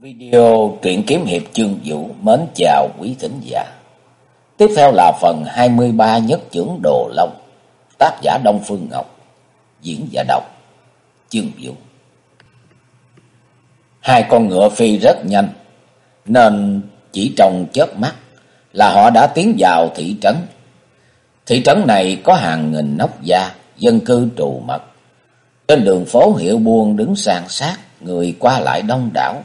Video truyện kiếm hiệp chương vũ mến chào quý thính giả. Tiếp theo là phần 23 nhất trưởng Đồ Long, tác giả Đông Phương Ngọc, diễn giả đọc chương vũ. Hai con ngựa phi rất nhanh, nên chỉ trong chớp mắt là họ đã tiến vào thị trấn. Thị trấn này có hàng nghìn nóc gia, dân cư trù mật. Trên đường phố hiệu buôn đứng san sát, người qua lại đông đảo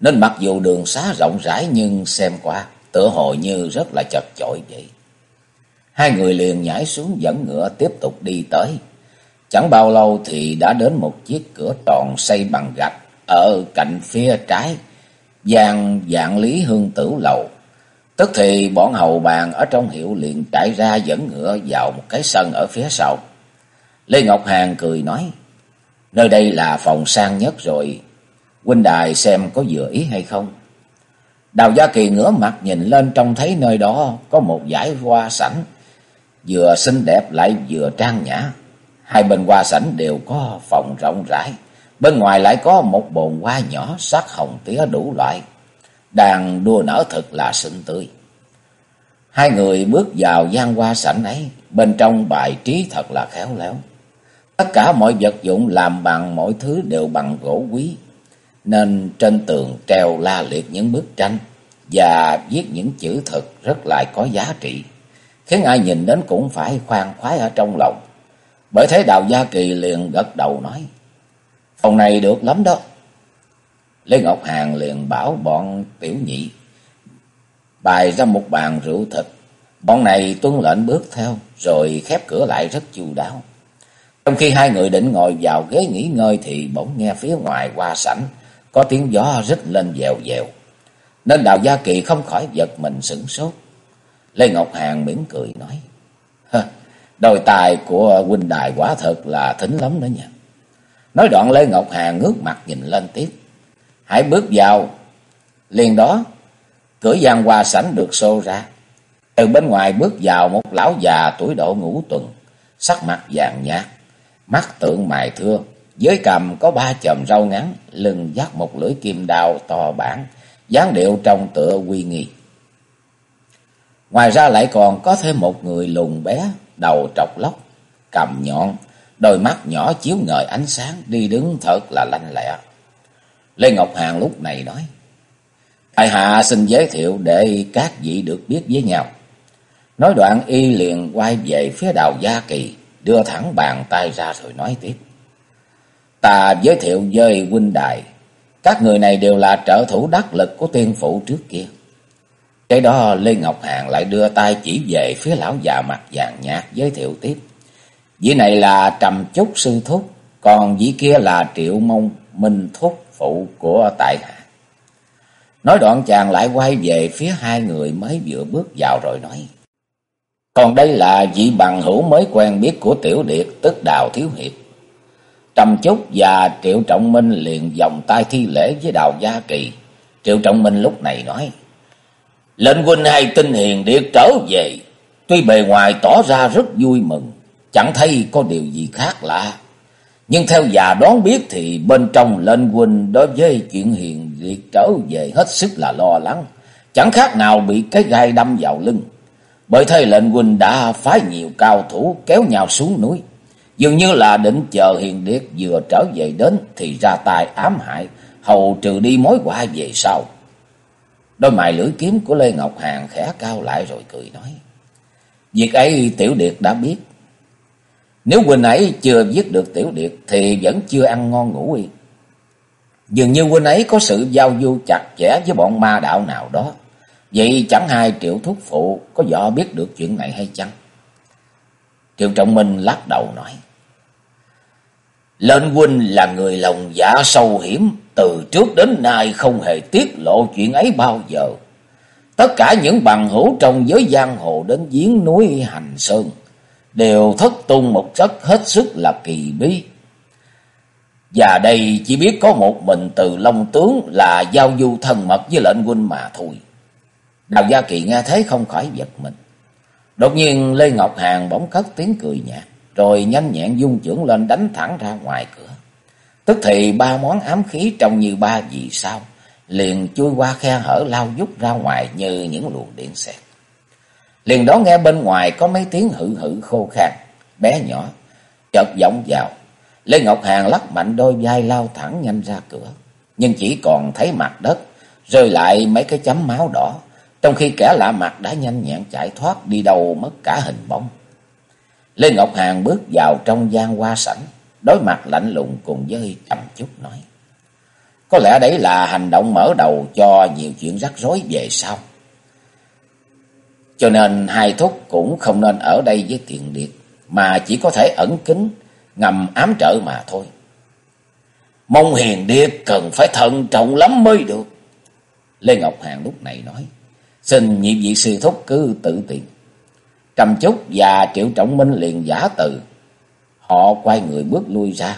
nên mặc dù đường xá rộng rãi nhưng xem qua tựa hồ như rất là chật chội vậy. Hai người liền nhảy xuống dẫn ngựa tiếp tục đi tới. Chẳng bao lâu thì đã đến một chiếc cửa tròn xây bằng gạch ở cạnh phía trái, gian dạng lý hương tử lầu. Tức thì bọn hầu bàn ở trong hiệu liền trải ra dẫn ngựa vào một cái sân ở phía sau. Lê Ngọc Hàng cười nói, nơi đây là phòng sang nhất rồi, huynh đài xem có vừa ý hay không. Đào Gia Kỳ ngửa mặt nhìn lên trông thấy nơi đó có một dải hoa sảnh, vừa xinh đẹp lại vừa trang nhã. Hai bên hoa sảnh đều có phòng rộng rãi, bên ngoài lại có một bồn hoa nhỏ sắc hồng tía đủ loại, đang đua nở thật là xinh tươi. Hai người bước vào gian hoa sảnh ấy, bên trong bài trí thật là khéo léo. Tất cả mọi vật dụng làm bằng mọi thứ đều bằng gỗ quý, nên trên tường treo la liệt những bức tranh và viết những chữ thực rất lại có giá trị, khiến ai nhìn đến cũng phải khoan khoái ở trong lòng. Bởi thế Đào Gia Kỳ liền gật đầu nói, phòng này được lắm đó. Lê Ngọc Hàng liền bảo bọn tiểu nhị bày ra một bàn rượu thịt. Bọn này tuân lệnh bước theo, rồi khép cửa lại rất chu đáo. Trong khi hai người định ngồi vào ghế nghỉ ngơi thì bỗng nghe phía ngoài qua sảnh có tiếng gió rít lên dèo dèo. Nên Đào Gia Kỳ không khỏi giật mình sửng sốt. Lê Ngọc Hàng mỉm cười nói. Đôi tài của huynh đài quả thật là thính lắm đó nha. Nói đoạn Lê Ngọc Hàng ngước mặt nhìn lên tiếp. Hãy bước vào. Liền đó, cửa gian hoa sảnh được xô ra. Từ bên ngoài bước vào một lão già tuổi độ ngũ tuần, sắc mặt vàng nhạt, mắt tượng mài thưa, dưới cầm có ba chòm râu ngắn, lưng dắt một lưỡi kim đao to bản, dáng điệu trong tựa uy nghi. Ngoài ra lại còn có thêm một người lùn bé, đầu trọc lóc, cầm nhọn, đôi mắt nhỏ chiếu ngời ánh sáng, đi đứng thật là lanh lẹ. Lê Ngọc Hàng lúc này nói, Tại hạ xin giới thiệu để các vị được biết với nhau. Nói đoạn y liền quay về phía đào Gia Kỳ, đưa thẳng bàn tay ra rồi nói tiếp. Ta giới thiệu với huynh đài, các người này đều là trợ thủ đắc lực của tiên phụ trước kia. Cái đó Lê Ngọc Hàng lại đưa tay chỉ về phía lão già mặt vàng nhạt giới thiệu tiếp. Vị này là Trầm Chúc Sư Thúc, còn vị kia là Triệu Mông Minh Thúc phụ của tại hạ. Nói đoạn chàng lại quay về phía hai người mới vừa bước vào rồi nói. Còn đây là vị bằng hữu mới quen biết của Tiểu Điệt, tức Đào Thiếu Hiệp. Trầm Chúc và Triệu Trọng Minh liền vòng tay thi lễ với Đào Gia Kỳ. Triệu Trọng Minh lúc này nói, Lệnh huynh hay tin hiền điệt trở về, tuy bề ngoài tỏ ra rất vui mừng, chẳng thấy có điều gì khác lạ. Nhưng theo già đoán biết thì bên trong lên huynh đối với chuyện hiền điệt trở về hết sức là lo lắng, chẳng khác nào bị cái gai đâm vào lưng. Bởi thế lệnh huynh đã phái nhiều cao thủ kéo nhau xuống núi. Dường như là định chờ hiền điệt vừa trở về đến thì ra tay ám hại, hầu trừ đi mối họa về sau. Đôi mày lưỡi kiếm của Lê Ngọc Hàng khẽ cao lại rồi cười nói. Việc ấy Tiểu Điệt đã biết. Nếu huynh ấy chưa giết được Tiểu Điệt thì vẫn chưa ăn ngon ngủ yên. Dường như huynh ấy có sự giao du chặt chẽ với bọn ma đạo nào đó. Vậy chẳng hai triệu thúc phụ có dọ biết được chuyện này hay chăng? Triệu Trọng Minh lắc đầu nói. Lệnh huynh là người lòng dạ sâu hiểm, từ trước đến nay không hề tiết lộ chuyện ấy bao giờ. Tất cả những bằng hữu trong giới giang hồ đến giếng núi Hành Sơn đều thất tung một chất hết sức là kỳ bí. Và đây chỉ biết có một mình từ Long Tướng là giao du thân mật với lệnh huynh mà thôi. Đào Gia Kỳ nghe thấy không khỏi giật mình. Đột nhiên Lê Ngọc Hàng bỗng cất tiếng cười nhạt rồi nhanh nhẹn dung trưởng lên đánh thẳng ra ngoài cửa. Tức thì ba món ám khí trông như ba vì sao, liền chui qua khe hở lao dút ra ngoài như những luồng điện xẹt. Liền đó nghe bên ngoài có mấy tiếng hự hự khô khan, bé nhỏ, chợt vọng vào. Lê Ngọc Hàng lắc mạnh đôi vai lao thẳng nhanh ra cửa, nhưng chỉ còn thấy mặt đất, rơi lại mấy cái chấm máu đỏ, trong khi kẻ lạ mặt đã nhanh nhẹn chạy thoát đi đâu mất cả hình bóng. Lê Ngọc Hàng bước vào trong gian hoa sảnh, đối mặt lạnh lùng cùng với trầm chút nói. Có lẽ đấy là hành động mở đầu cho nhiều chuyện rắc rối về sau. Cho nên hai thúc cũng không nên ở đây với tiền điệt, mà chỉ có thể ẩn kín, ngầm ám trợ mà thôi. Mong hiền điệt cần phải thận trọng lắm mới được. Lê Ngọc Hàng lúc này nói, xin nhị vị sư thúc cứ tự tiện. Trầm Chúc và Triệu Trọng Minh liền giả từ. Họ quay người bước lui ra.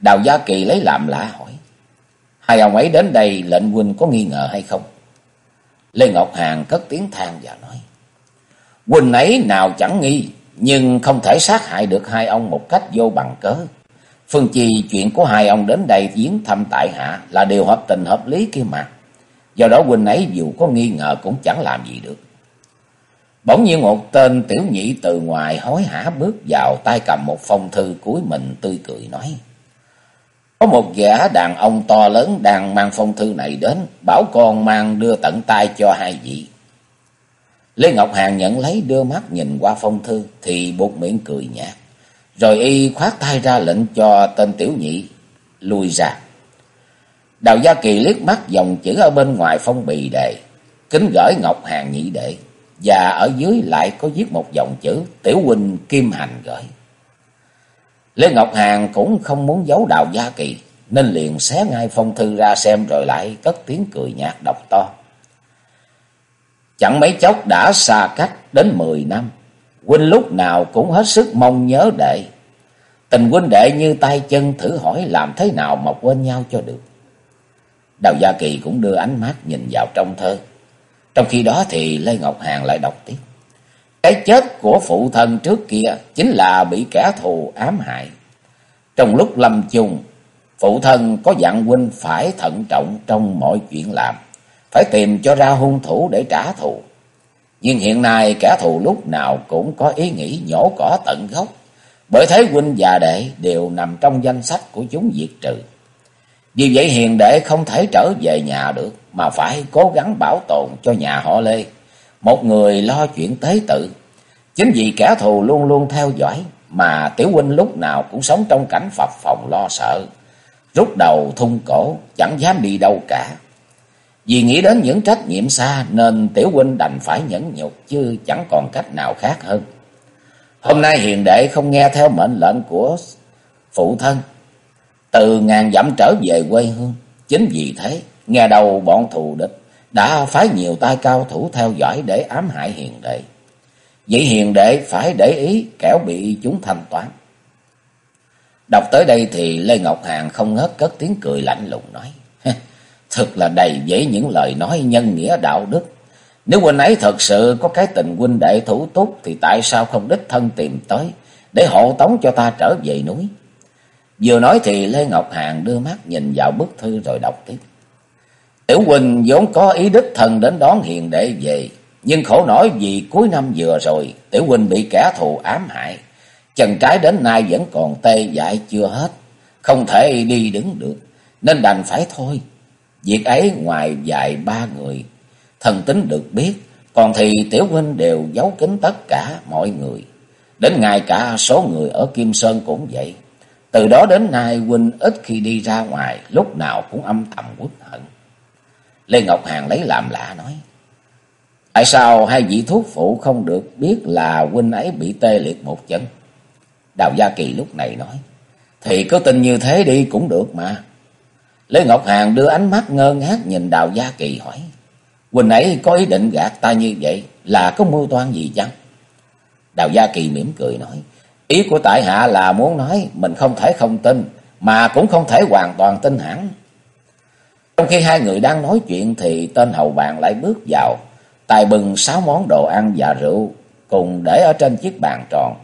Đào Gia Kỳ lấy làm lạ hỏi. Hai ông ấy đến đây lệnh huynh có nghi ngờ hay không? Lê Ngọc Hàn cất tiếng than và nói. Huynh ấy nào chẳng nghi, nhưng không thể sát hại được hai ông một cách vô bằng cớ. Phương chi chuyện của hai ông đến đây viếng thăm tại hạ là điều hợp tình hợp lý kia mà. Do đó huynh ấy dù có nghi ngờ cũng chẳng làm gì được. Bỗng nhiên một tên tiểu nhị từ ngoài hối hả bước vào tay cầm một phong thư cuối mình tươi cười nói. Có một gã đàn ông to lớn đang mang phong thư này đến, bảo con mang đưa tận tay cho hai vị. Lê Ngọc Hàng nhận lấy đưa mắt nhìn qua phong thư thì buộc miệng cười nhạt. Rồi y khoát tay ra lệnh cho tên tiểu nhị lui ra. Đào Gia Kỳ liếc mắt dòng chữ ở bên ngoài phong bì đề. Kính gửi Ngọc Hàng nhị đệ. Và ở dưới lại có viết một dòng chữ Tiểu huynh Kim Hành gửi. Lê Ngọc Hàng cũng không muốn giấu Đào Gia Kỳ. Nên liền xé ngay phong thư ra xem rồi lại cất tiếng cười nhạt đọc to. Chẳng mấy chốc đã xa cách đến mười năm. Huynh lúc nào cũng hết sức mong nhớ đệ. Tình huynh đệ như tay chân thử hỏi làm thế nào mà quên nhau cho được. Đào Gia Kỳ cũng đưa ánh mắt nhìn vào trong thơ. Trong khi đó thì Lê Ngọc Hàng lại đọc tiếp. Cái chết của phụ thân trước kia chính là bị kẻ thù ám hại. Trong lúc lâm chung, phụ thân có dặn huynh phải thận trọng trong mọi chuyện làm. Phải tìm cho ra hung thủ để trả thù. Nhưng hiện nay kẻ thù lúc nào cũng có ý nghĩ nhổ cỏ tận gốc. Bởi thế huynh và đệ đều nằm trong danh sách của chúng diệt trừ. Vì vậy hiền đệ không thể trở về nhà được, mà phải cố gắng bảo tồn cho nhà họ Lê. Một người lo chuyện tế tự. Chính vì kẻ thù luôn luôn theo dõi, mà Tiểu huynh lúc nào cũng sống trong cảnh phập phòng lo sợ. Rút đầu thung cổ, chẳng dám đi đâu cả. Vì nghĩ đến những trách nhiệm xa nên Tiểu huynh đành phải nhẫn nhục chứ chẳng còn cách nào khác hơn. Hôm nay hiền đệ không nghe theo mệnh lệnh của phụ thân từ ngàn dặm trở về quê hương. Chính vì thế, nghe đầu bọn thù địch đã phái nhiều tay cao thủ theo dõi để ám hại hiền đệ. Vậy hiền đệ phải để ý kẻo bị chúng thanh toán. Đọc tới đây thì Lê Ngọc Hàng không ngớt cất tiếng cười lạnh lùng nói. Thật là đầy dễ những lời nói nhân nghĩa đạo đức. Nếu huynh ấy thật sự có cái tình huynh đệ thủ túc thì tại sao không đích thân tìm tới để hộ tống cho ta trở về núi? Vừa nói thì Lê Ngọc Hàng đưa mắt nhìn vào bức thư rồi đọc tiếp. Tiểu Quỳnh vốn có ý đích thân đến đón hiền đệ về. Nhưng khổ nổi vì cuối năm vừa rồi, Tiểu Quỳnh bị kẻ thù ám hại. Chân trái đến nay vẫn còn tê dại chưa hết. Không thể đi đứng được. Nên đành phải thôi. Việc ấy ngoài vài ba người, thần tính được biết. Còn thì Tiểu Huynh đều giấu kín tất cả mọi người. Đến ngay cả số người ở Kim Sơn cũng vậy. Từ đó đến nay huynh ít khi đi ra ngoài, lúc nào cũng âm thầm uất hận. Lê Ngọc Hàng lấy làm lạ nói. Tại sao hai vị thuốc phụ không được biết là huynh ấy bị tê liệt một chân? Đào Gia Kỳ lúc này nói. Thì có tin như thế đi cũng được mà. Lê Ngọc Hàng đưa ánh mắt ngơ ngác nhìn Đào Gia Kỳ hỏi. Huynh ấy có ý định gạt ta như vậy là có mưu toan gì chăng? Đào Gia Kỳ mỉm cười nói. Ý của tại hạ là muốn nói mình không thể không tin, mà cũng không thể hoàn toàn tin hẳn. Trong khi hai người đang nói chuyện thì tên hầu bàn lại bước vào, tài bừng sáu món đồ ăn và rượu cùng để ở trên chiếc bàn tròn.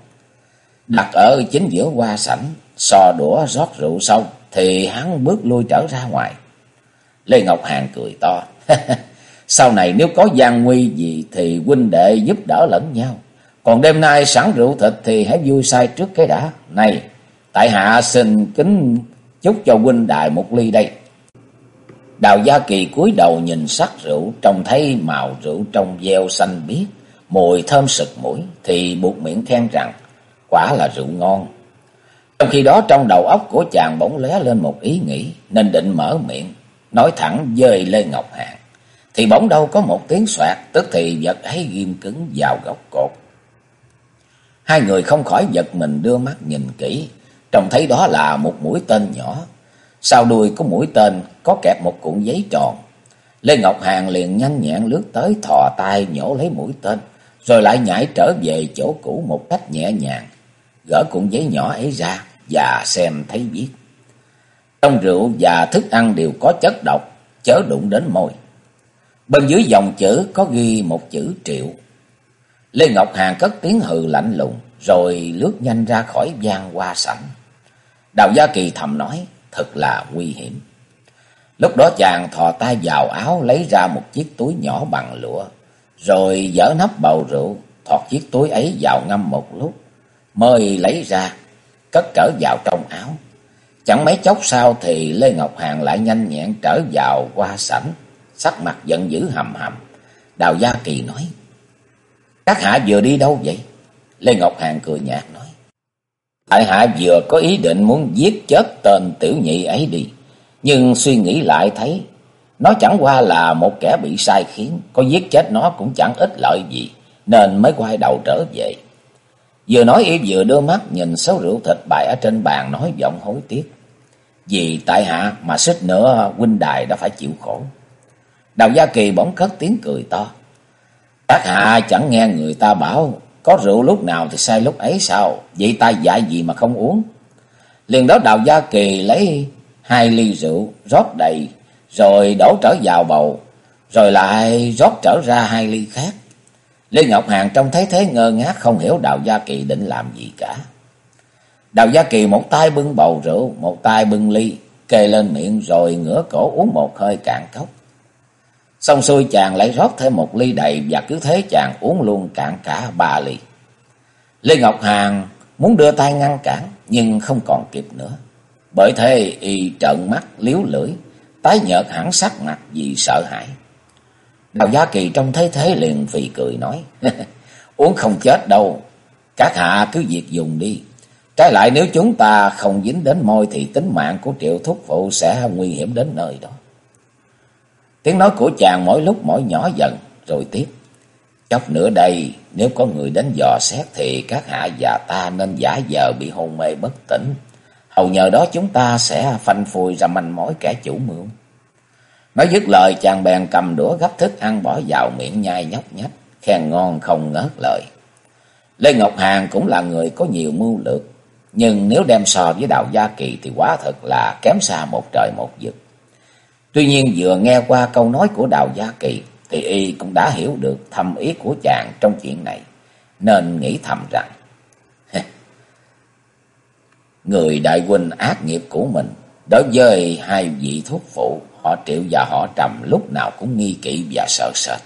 Đặt ở chính giữa hoa sảnh, so đũa rót rượu xong thì hắn bước lui trở ra ngoài. Lê Ngọc Hàn cười to. Sau này nếu có gian nguy gì thì huynh đệ giúp đỡ lẫn nhau. Còn đêm nay sẵn rượu thịt thì hãy vui say trước cái đã. Này, tại hạ xin kính chúc cho huynh đại một ly đây. Đào Gia Kỳ cúi đầu nhìn sắc rượu, trông thấy màu rượu trong veo xanh biếc, mùi thơm sực mũi, thì buộc miệng khen rằng, quả là rượu ngon. Trong khi đó trong đầu óc của chàng bỗng lóe lên một ý nghĩ, nên định mở miệng, nói thẳng với Lê Ngọc Hạng. Thì bỗng đâu có một tiếng soạt, tức thì vật ấy ghim cứng vào góc cột. Hai người không khỏi giật mình đưa mắt nhìn kỹ, trông thấy đó là một mũi tên nhỏ. Sau đuôi của mũi tên có kẹp một cuộn giấy tròn. Lê Ngọc Hàng liền nhanh nhẹn lướt tới thò tay nhổ lấy mũi tên, rồi lại nhảy trở về chỗ cũ một cách nhẹ nhàng, gỡ cuộn giấy nhỏ ấy ra và xem thấy viết. Trong rượu và thức ăn đều có chất độc, chớ đụng đến môi. Bên dưới dòng chữ có ghi một chữ triệu. Lê Ngọc Hàng cất tiếng hừ lạnh lùng, rồi lướt nhanh ra khỏi gian qua sảnh. Đào Gia Kỳ thầm nói, thật là nguy hiểm. Lúc đó chàng thò tay vào áo lấy ra một chiếc túi nhỏ bằng lụa, rồi dở nắp bầu rượu, thọt chiếc túi ấy vào ngâm một lúc, mới lấy ra, cất trở vào trong áo. Chẳng mấy chốc sau thì Lê Ngọc Hàng lại nhanh nhẹn trở vào qua sảnh, sắc mặt giận dữ hầm hầm. Đào Gia Kỳ nói, các hạ vừa đi đâu vậy? Lê Ngọc Hàng cười nhạt nói, Tại hạ vừa có ý định muốn giết chết tên tiểu nhị ấy đi, nhưng suy nghĩ lại thấy, nó chẳng qua là một kẻ bị sai khiến, có giết chết nó cũng chẳng ích lợi gì, nên mới quay đầu trở về. Vừa nói y vừa đưa mắt nhìn số rượu thịt bày ở trên bàn nói giọng hối tiếc. Vì tại hạ mà xích nữa huynh đài đã phải chịu khổ. Đào Gia Kỳ bỗng cất tiếng cười to. Các hạ chẳng nghe người ta bảo có rượu lúc nào thì sai lúc ấy sao? Vậy ta dạy gì mà không uống? Liền đó Đào Gia Kỳ lấy hai ly rượu rót đầy rồi đổ trở vào bầu rồi lại rót trở ra hai ly khác. Lê Ngọc Hàng trông thấy thế ngơ ngác không hiểu Đào Gia Kỳ định làm gì cả. Đào Gia Kỳ một tay bưng bầu rượu, một tay bưng ly, kề lên miệng rồi ngửa cổ uống một hơi cạn cốc. Xong xuôi chàng lại rót thêm một ly đầy và cứ thế chàng uống luôn cạn cả ba ly. Lê Ngọc Hàng muốn đưa tay ngăn cản nhưng không còn kịp nữa. Bởi thế y trợn mắt liếu lưỡi, tái nhợt hẳn sắc mặt vì sợ hãi. Đào Gia Kỳ trong thấy thế liền phì cười nói, uống không chết đâu, các hạ cứ việc dùng đi. Trái lại nếu chúng ta không dính đến môi thì tính mạng của triệu thúc phụ sẽ nguy hiểm đến nơi đó. Tiếng nói của chàng mỗi lúc mỗi nhỏ dần rồi tiếp. Chốc nữa đây nếu có người đến dò xét thì các hạ và ta nên giả vờ bị hôn mê bất tỉnh. Hầu nhờ đó chúng ta sẽ phanh phui ra manh mối kẻ chủ mưu. Nói dứt lời chàng bèn cầm đũa gấp thức ăn bỏ vào miệng nhai nhóc nhách, khen ngon không ngớt lời. Lê Ngọc Hàng cũng là người có nhiều mưu lược, nhưng nếu đem so với Đào Gia Kỳ thì quá thật là kém xa một trời một vực. Tuy nhiên vừa nghe qua câu nói của Đào Gia Kỳ thì y cũng đã hiểu được thâm ý của chàng trong chuyện này, nên nghĩ thầm rằng người đại huynh ác nghiệp của mình đối với hai vị thuốc phụ họ triệu và họ trầm lúc nào cũng nghi kỵ và sợ sệt.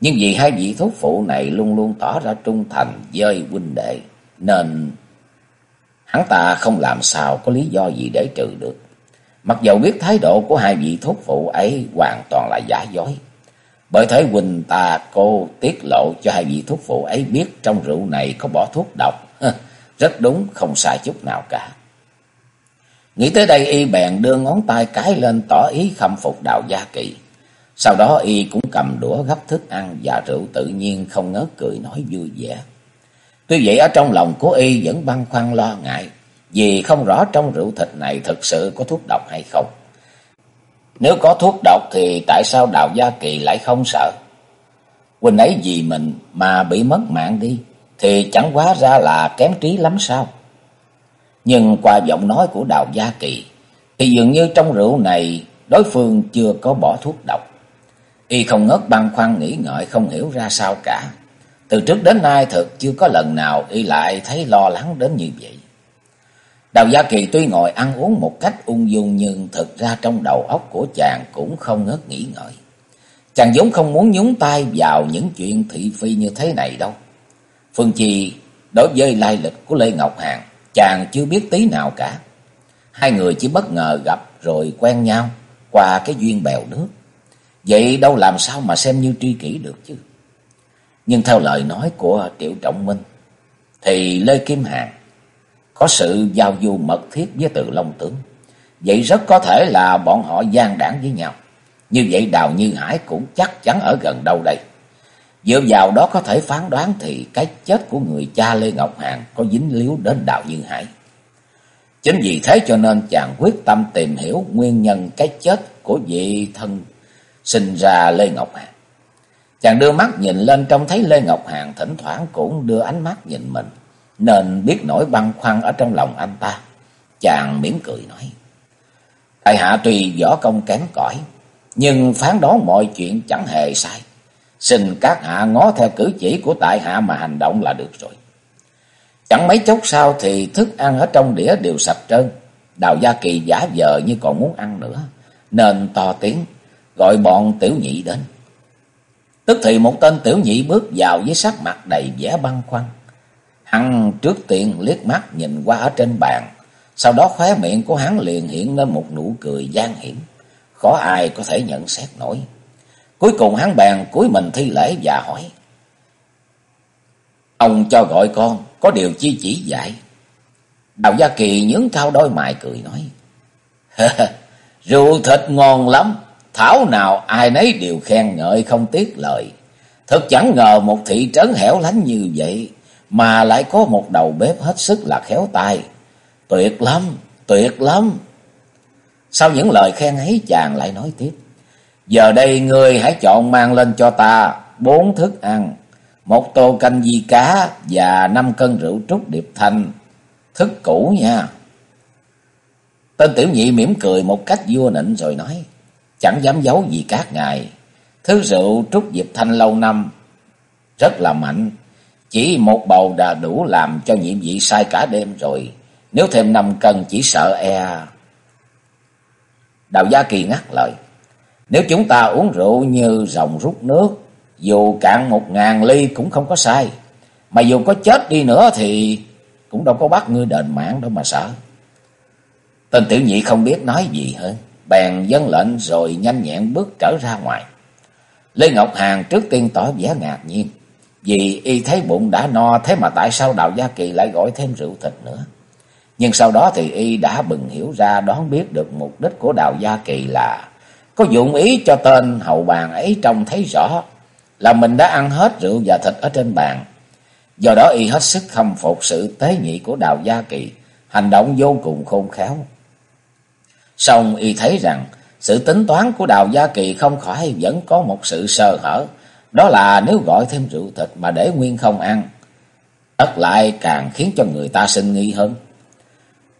Nhưng vì hai vị thuốc phụ này luôn luôn tỏ ra trung thành với huynh đệ, nên hắn ta không làm sao có lý do gì để trừ được. Mặc dầu biết thái độ của hai vị thuốc phụ ấy hoàn toàn là giả dối. Bởi thế Quỳnh ta cô tiết lộ cho hai vị thuốc phụ ấy biết trong rượu này có bỏ thuốc độc. Rất đúng, không sai chút nào cả. Nghĩ tới đây y bèn đưa ngón tay cái lên tỏ ý khâm phục đạo gia kỳ. Sau đó y cũng cầm đũa gấp thức ăn và rượu tự nhiên không ngớt cười nói vui vẻ. Tuy vậy ở trong lòng của y vẫn băn khoăn lo ngại, vì không rõ trong rượu thịt này thực sự có thuốc độc hay không. Nếu có thuốc độc thì tại sao Đào Gia Kỳ lại không sợ? Quỳnh ấy vì mình mà bị mất mạng đi, thì chẳng quá ra là kém trí lắm sao? Nhưng qua giọng nói của Đào Gia Kỳ, thì dường như trong rượu này đối phương chưa có bỏ thuốc độc. Y không ngớt băn khoăn nghĩ ngợi không hiểu ra sao cả. Từ trước đến nay thực chưa có lần nào y lại thấy lo lắng đến như vậy. Đào Gia Kỳ tuy ngồi ăn uống một cách ung dung nhưng thực ra trong đầu óc của chàng cũng không ngớt nghĩ ngợi. Chàng vốn không muốn nhúng tay vào những chuyện thị phi như thế này đâu. Phương Chi đối với lai lịch của Lê Ngọc Hàn, chàng chưa biết tí nào cả. Hai người chỉ bất ngờ gặp rồi quen nhau qua cái duyên bèo nước. Vậy đâu làm sao mà xem như tri kỷ được chứ. Nhưng theo lời nói của Triệu Trọng Minh, thì Lê Kim Hàn có sự giao du mật thiết với Từ Long Tướng. Vậy rất có thể là bọn họ gian đảng với nhau. Như vậy Đào Như Hải cũng chắc chắn ở gần đâu đây. Dựa vào đó có thể phán đoán thì cái chết của người cha Lê Ngọc Hàn có dính líu đến Đào Như Hải. Chính vì thế cho nên chàng quyết tâm tìm hiểu nguyên nhân cái chết của vị thân sinh ra Lê Ngọc Hàn. Chàng đưa mắt nhìn lên trông thấy Lê Ngọc Hàn thỉnh thoảng cũng đưa ánh mắt nhìn mình, nên biết nỗi băn khoăn ở trong lòng anh ta. Chàng mỉm cười nói, Tại hạ tùy võ công kém cỏi, nhưng phán đoán mọi chuyện chẳng hề sai. Xin các hạ ngó theo cử chỉ của tại hạ mà hành động là được rồi. Chẳng mấy chốc sau thì thức ăn ở trong đĩa đều sạch trơn. Đào Gia Kỳ giả vờ như còn muốn ăn nữa, nên to tiếng gọi bọn tiểu nhị đến. Tức thì một tên tiểu nhị bước vào với sắc mặt đầy vẻ băn khoăn. Hắn trước tiện liếc mắt nhìn qua ở trên bàn, sau đó khóe miệng của hắn liền hiện lên một nụ cười gian hiểm, khó ai có thể nhận xét nổi. Cuối cùng hắn bèn cúi mình thi lễ và hỏi: "Ông cho gọi con, có điều chi chỉ dạy?" Đào Gia Kỳ nhướng cao đôi mày cười nói: "Rượu thịt ngon lắm, thảo nào ai nấy đều khen ngợi không tiếc lời. Thật chẳng ngờ một thị trấn hẻo lánh như vậy mà lại có một đầu bếp hết sức là khéo tay. Tuyệt lắm, tuyệt lắm. Sau những lời khen ấy chàng lại nói tiếp. Giờ đây ngươi hãy chọn mang lên cho ta bốn thức ăn, một tô canh di cá và năm cân rượu trúc điệp thanh, thức cũ nha. Tên tiểu nhị mỉm cười một cách vua nịnh rồi nói chẳng dám giấu gì các ngài. Thứ rượu trúc diệp thanh lâu năm rất là mạnh, chỉ một bầu đã đủ làm cho nhiệm vị sai cả đêm rồi, nếu thêm năm cân chỉ sợ e. Đào Gia Kỳ ngắt lời, nếu chúng ta uống rượu như rồng rút nước, dù cạn một ngàn ly cũng không có sai, mà dù có chết đi nữa thì cũng đâu có bắt ngươi đền mạng đâu mà sợ. Tên tiểu nhị không biết nói gì hơn bèn dân lệnh rồi nhanh nhẹn bước trở ra ngoài. Lê Ngọc hàng trước tiên tỏ vẻ ngạc nhiên, vì y thấy bụng đã no thế mà tại sao Đào Gia Kỳ lại gọi thêm rượu thịt nữa. Nhưng sau đó thì y đã bừng hiểu ra đoán biết được mục đích của Đào Gia Kỳ là có dụng ý cho tên hậu bàn ấy trông thấy rõ là mình đã ăn hết rượu và thịt ở trên bàn. Do đó y hết sức khâm phục sự tế nhị của Đào Gia Kỳ, hành động vô cùng khôn khéo. Xong y thấy rằng sự tính toán của Đào Gia Kỳ không khỏi vẫn có một sự sơ hở. Đó là nếu gọi thêm rượu thịt mà để nguyên không ăn, tất lại càng khiến cho người ta sinh nghi hơn.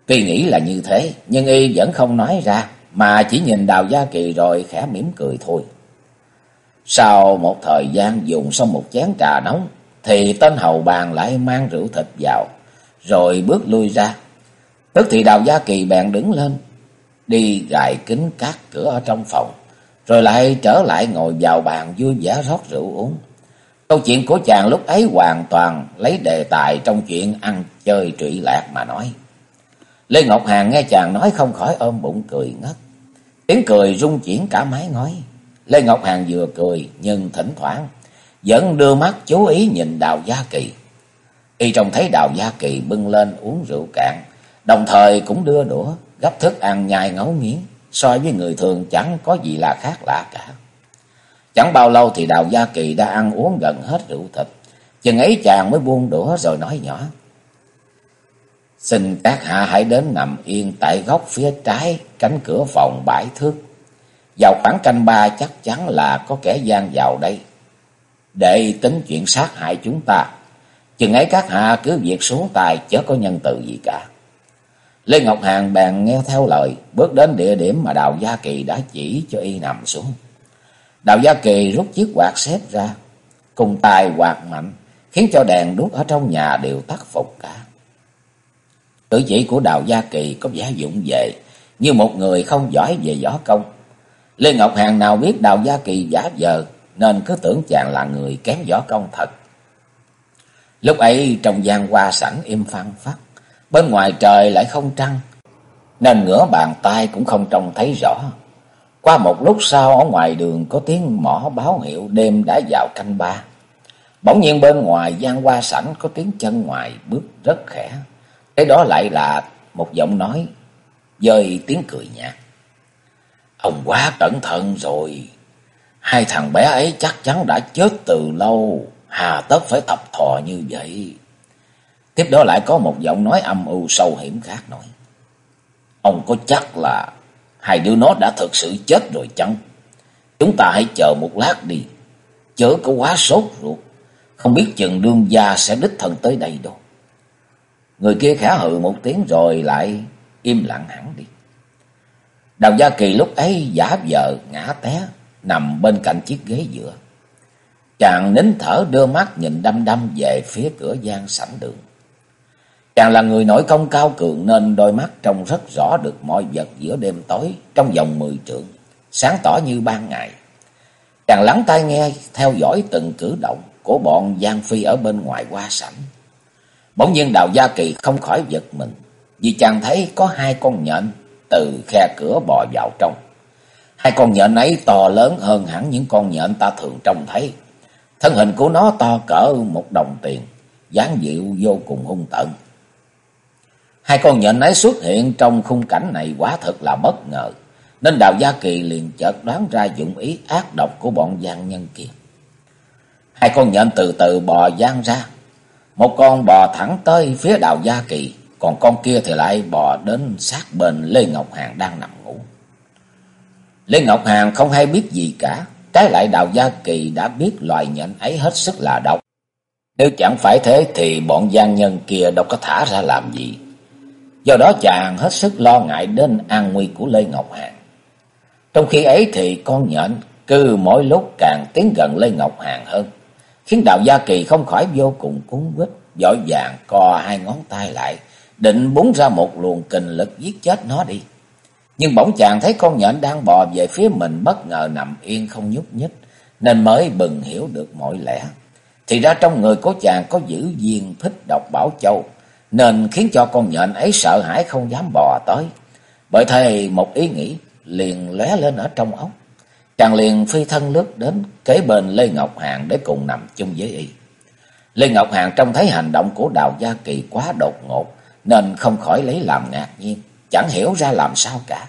Tuy nghĩ là như thế, nhưng y vẫn không nói ra, mà chỉ nhìn Đào Gia Kỳ rồi khẽ mỉm cười thôi. Sau một thời gian dùng xong một chén trà nóng, thì tên hầu bàn lại mang rượu thịt vào, rồi bước lui ra. Tức thì Đào Gia Kỳ bèn đứng lên, đi gài kính các cửa ở trong phòng, rồi lại trở lại ngồi vào bàn vui vẻ rót rượu uống. Câu chuyện của chàng lúc ấy hoàn toàn lấy đề tài trong chuyện ăn chơi trụy lạc mà nói. Lê Ngọc hàng nghe chàng nói không khỏi ôm bụng cười ngất. Tiếng cười rung chuyển cả mái ngói. Lê Ngọc hàng vừa cười nhưng thỉnh thoảng vẫn đưa mắt chú ý nhìn Đào Gia Kỳ. Y trông thấy Đào Gia Kỳ bưng lên uống rượu cạn, đồng thời cũng đưa đũa gấp thức ăn nhai ngấu nghiến, so với người thường chẳng có gì là khác lạ cả. Chẳng bao lâu thì Đào Gia Kỳ đã ăn uống gần hết rượu thịt, chừng ấy chàng mới buông đũa rồi nói nhỏ. Xin các hạ hãy đến nằm yên tại góc phía trái cánh cửa phòng bãi thước. Vào khoảng canh ba chắc chắn là có kẻ gian vào đây. Để tính chuyện sát hại chúng ta. Chừng ấy các hạ cứ việc xuống tài chớ có nhân từ gì cả. Lê Ngọc Hàng bèn nghe theo lời, bước đến địa điểm mà Đào Gia Kỳ đã chỉ cho y nằm xuống. Đào Gia Kỳ rút chiếc quạt xếp ra, cùng tài quạt mạnh, khiến cho đèn đuốc ở trong nhà đều tắt phục cả. Cử chỉ của Đào Gia Kỳ có vẻ dụng về, như một người không giỏi về võ công. Lê Ngọc Hàng nào biết Đào Gia Kỳ giả vờ, nên cứ tưởng chàng là người kém võ công thật. Lúc ấy trong gian hoa sẵn im phăng phát, bên ngoài trời lại không trăng, nên ngửa bàn tay cũng không trông thấy rõ. Qua một lúc sau ở ngoài đường có tiếng mỏ báo hiệu đêm đã vào canh ba. Bỗng nhiên bên ngoài gian qua sảnh có tiếng chân ngoài bước rất khẽ. Cái đó lại là một giọng nói, dơi tiếng cười nhạt. Ông quá cẩn thận rồi. Hai thằng bé ấy chắc chắn đã chết từ lâu. Hà tất phải tập thò như vậy. Tiếp đó lại có một giọng nói âm u sâu hiểm khác nói. Ông có chắc là hai đứa nó đã thực sự chết rồi chăng? Chúng ta hãy chờ một lát đi. Chớ có quá sốt ruột. Không biết chừng đương gia sẽ đích thân tới đây đâu. Người kia khả hừ một tiếng rồi lại im lặng hẳn đi. Đào Gia Kỳ lúc ấy giả vờ ngã té, nằm bên cạnh chiếc ghế dựa. Chàng nín thở đưa mắt nhìn đăm đăm về phía cửa gian sảnh đường. Chàng là người nổi công cao cường nên đôi mắt trông rất rõ được mọi vật giữa đêm tối trong vòng mười trượng, sáng tỏ như ban ngày. Chàng lắng tai nghe theo dõi từng cử động của bọn Giang Phi ở bên ngoài qua sảnh. Bỗng nhiên Đào Gia Kỳ không khỏi giật mình, vì chàng thấy có hai con nhện từ khe cửa bò vào trong. Hai con nhện ấy to lớn hơn hẳn những con nhện ta thường trông thấy. Thân hình của nó to cỡ một đồng tiền, dáng dịu vô cùng hung tợn. Hai con nhện ấy xuất hiện trong khung cảnh này quá thật là bất ngờ, nên Đào Gia Kỳ liền chợt đoán ra dụng ý ác độc của bọn gian nhân kia. Hai con nhện từ từ bò gian ra, một con bò thẳng tới phía Đào Gia Kỳ, còn con kia thì lại bò đến sát bên Lê Ngọc Hàng đang nằm ngủ. Lê Ngọc Hàng không hay biết gì cả, trái lại Đào Gia Kỳ đã biết loài nhện ấy hết sức là độc. Nếu chẳng phải thế thì bọn gian nhân kia đâu có thả ra làm gì. Do đó chàng hết sức lo ngại đến an nguy của Lê Ngọc Hàng. Trong khi ấy thì con nhện cứ mỗi lúc càng tiến gần Lê Ngọc Hàng hơn, khiến Đạo Gia Kỳ không khỏi vô cùng cúng quýt, giỏi vàng co hai ngón tay lại, định búng ra một luồng kình lực giết chết nó đi. Nhưng bỗng chàng thấy con nhện đang bò về phía mình bất ngờ nằm yên không nhúc nhích, nên mới bừng hiểu được mọi lẽ. Thì ra trong người của chàng có giữ viên thích độc bảo châu, nên khiến cho con nhện ấy sợ hãi không dám bò tới. Bởi thế một ý nghĩ liền lóe lên ở trong óc. Chàng liền phi thân lướt đến kế bên Lê Ngọc Hàn để cùng nằm chung với y. Lê Ngọc Hàn trông thấy hành động của Đào Gia Kỳ quá đột ngột, nên không khỏi lấy làm ngạc nhiên, chẳng hiểu ra làm sao cả.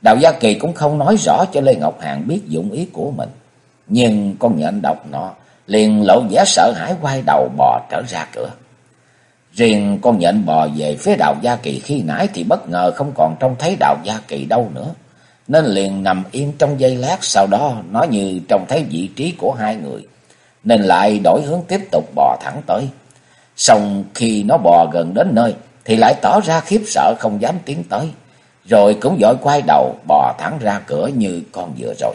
Đào Gia Kỳ cũng không nói rõ cho Lê Ngọc Hàn biết dụng ý của mình. Nhưng con nhện độc nọ liền lộ vẻ sợ hãi quay đầu bò trở ra cửa. Riêng con nhện bò về phía Đào Gia Kỳ khi nãy thì bất ngờ không còn trông thấy Đào Gia Kỳ đâu nữa. Nên liền nằm yên trong giây lát, sau đó nó như trông thấy vị trí của hai người. Nên lại đổi hướng tiếp tục bò thẳng tới. Xong khi nó bò gần đến nơi thì lại tỏ ra khiếp sợ không dám tiến tới. Rồi cũng dội quay đầu bò thẳng ra cửa như con vừa rồi.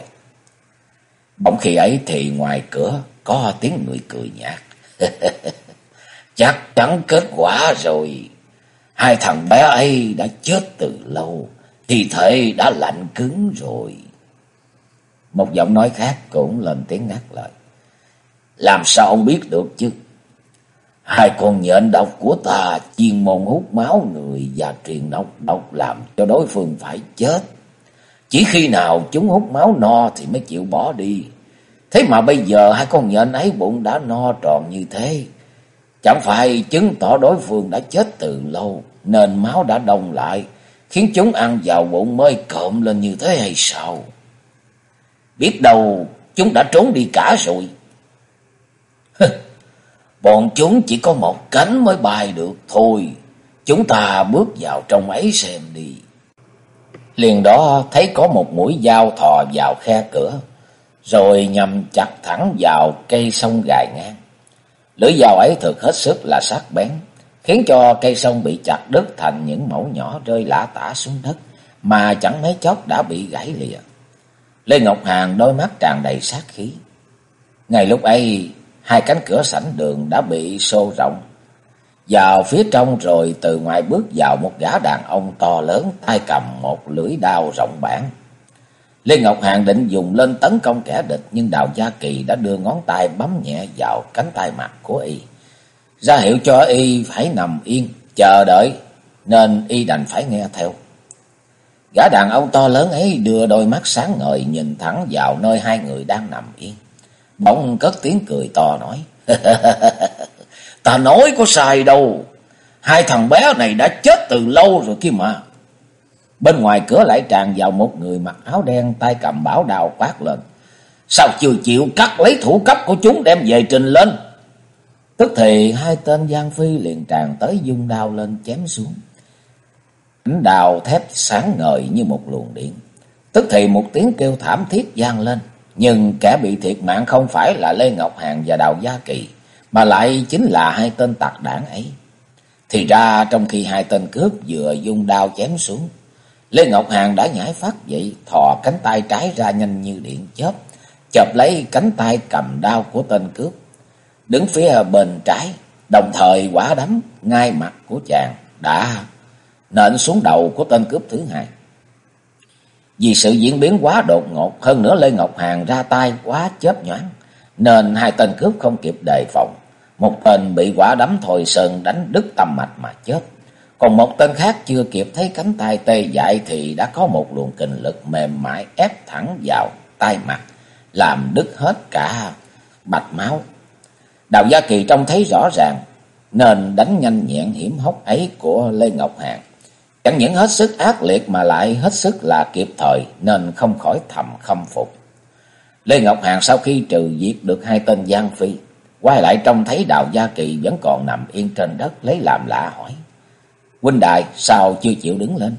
Bỗng khi ấy thì ngoài cửa có tiếng người cười nhạt. Chắc chắn kết quả rồi. Hai thằng bé ấy đã chết từ lâu. Thi thể đã lạnh cứng rồi. Một giọng nói khác cũng lên tiếng ngắt lời. Làm sao ông biết được chứ? Hai con nhện độc của ta chuyên môn hút máu người và truyền độc độc làm cho đối phương phải chết. Chỉ khi nào chúng hút máu no thì mới chịu bỏ đi. Thế mà bây giờ hai con nhện ấy bụng đã no tròn như thế. Chẳng phải chứng tỏ đối phương đã chết từ lâu, nên máu đã đông lại, khiến chúng ăn vào bụng mới cộm lên như thế hay sao? Biết đâu chúng đã trốn đi cả rồi. Bọn chúng chỉ có một cánh mới bay được thôi. Chúng ta bước vào trong ấy xem đi. Liền đó thấy có một mũi dao thò vào khe cửa. Rồi nhằm chặt thẳng vào cây sông gài ngang. Lưỡi dao ấy thực hết sức là sắc bén. Khiến cho cây sông bị chặt đứt thành những mẫu nhỏ rơi lả tả xuống đất. Mà chẳng mấy chốc đã bị gãy lìa. Lê Ngọc Hàng đôi mắt tràn đầy sát khí. Ngay lúc ấy, hai cánh cửa sảnh đường đã bị xô rộng. vào phía trong rồi từ ngoài bước vào một gã đàn ông to lớn, tay cầm một lưỡi đao rộng bản. Lê Ngọc Hàng định dùng lên tấn công kẻ địch nhưng Đào Gia Kỳ đã đưa ngón tay bấm nhẹ vào cánh tay mặt của y. Ra hiệu cho y phải nằm yên, chờ đợi, nên y đành phải nghe theo. Gã đàn ông to lớn ấy đưa đôi mắt sáng ngời nhìn thẳng vào nơi hai người đang nằm yên. Bỗng cất tiếng cười to nói. Ta nói có sai đâu. Hai thằng bé này đã chết từ lâu rồi kia mà. Bên ngoài cửa lại tràn vào một người mặc áo đen tay cầm bảo đào quát lên. Sao chưa chịu cắt lấy thủ cấp của chúng đem về trình lên. Tức thì hai tên Giang Phi liền tràn tới dung đao lên chém xuống. Ánh đào thép sáng ngời như một luồng điện. Tức thì một tiếng kêu thảm thiết vang lên. Nhưng kẻ bị thiệt mạng không phải là Lê Ngọc Hàng và Đào Gia Kỳ, mà lại chính là hai tên tặc đảng ấy. Thì ra trong khi hai tên cướp vừa dung đao chém xuống, Lê Ngọc Hàng đã nhảy phát dậy, thò cánh tay trái ra nhanh như điện chớp, chộp lấy cánh tay cầm đao của tên cướp, đứng phía bên trái, đồng thời quả đấm ngay mặt của chàng đã nện xuống đầu của tên cướp thứ hai. Vì sự diễn biến quá đột ngột, hơn nữa Lê Ngọc Hàng ra tay quá chớp nhoáng, nên hai tên cướp không kịp đề phòng. Một tên bị quả đấm thồi sơn đánh đứt tâm mạch mà chết. Còn một tên khác chưa kịp thấy cánh tay tê dại thì đã có một luồng kình lực mềm mại ép thẳng vào tay mặt, làm đứt hết cả bạch máu. Đào Gia Kỳ trông thấy rõ ràng, nên đánh nhanh nhẹn hiểm hóc ấy của Lê Ngọc Hàng. Chẳng những hết sức ác liệt mà lại hết sức là kịp thời nên không khỏi thầm khâm phục. Lê Ngọc Hàng sau khi trừ diệt được hai tên Giang Phi, quay lại trông thấy Đào Gia Kỳ vẫn còn nằm yên trên đất lấy làm lạ hỏi. Huynh Đại sao chưa chịu đứng lên?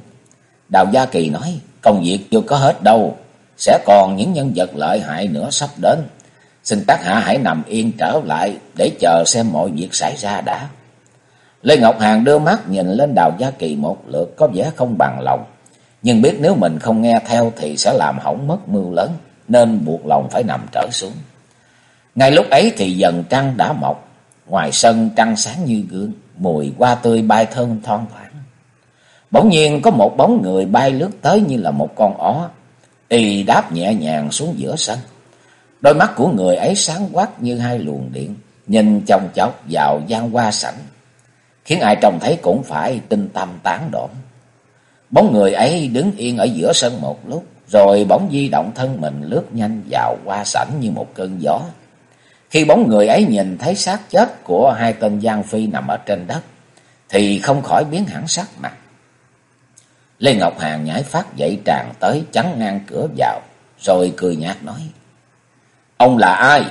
Đào Gia Kỳ nói công việc chưa có hết đâu, sẽ còn những nhân vật lợi hại nữa sắp đến. Xin các hạ hãy nằm yên trở lại để chờ xem mọi việc xảy ra đã. Lê Ngọc Hàng đưa mắt nhìn lên Đào Gia Kỳ một lượt có vẻ không bằng lòng. Nhưng biết nếu mình không nghe theo thì sẽ làm hỏng mất mưu lớn, nên buộc lòng phải nằm trở xuống. Ngay lúc ấy thì dần trăng đã mọc, ngoài sân trăng sáng như gương, mùi hoa tươi bay thơm thoang thoảng. Bỗng nhiên có một bóng người bay lướt tới như là một con ó, y đáp nhẹ nhàng xuống giữa sân. Đôi mắt của người ấy sáng quắc như hai luồng điện, nhìn chồng chọc vào gian hoa sảnh, khiến ai trông thấy cũng phải tinh tâm tán đổn. Bóng người ấy đứng yên ở giữa sân một lúc, rồi bóng di động thân mình lướt nhanh vào hoa sảnh như một cơn gió. Khi bóng người ấy nhìn thấy xác chết của hai tên Giang Phi nằm ở trên đất, thì không khỏi biến hẳn sắc mặt. Lê Ngọc Hàng nhảy phát dậy tràn tới chắn ngang cửa vào, rồi cười nhạt nói. Ông là ai?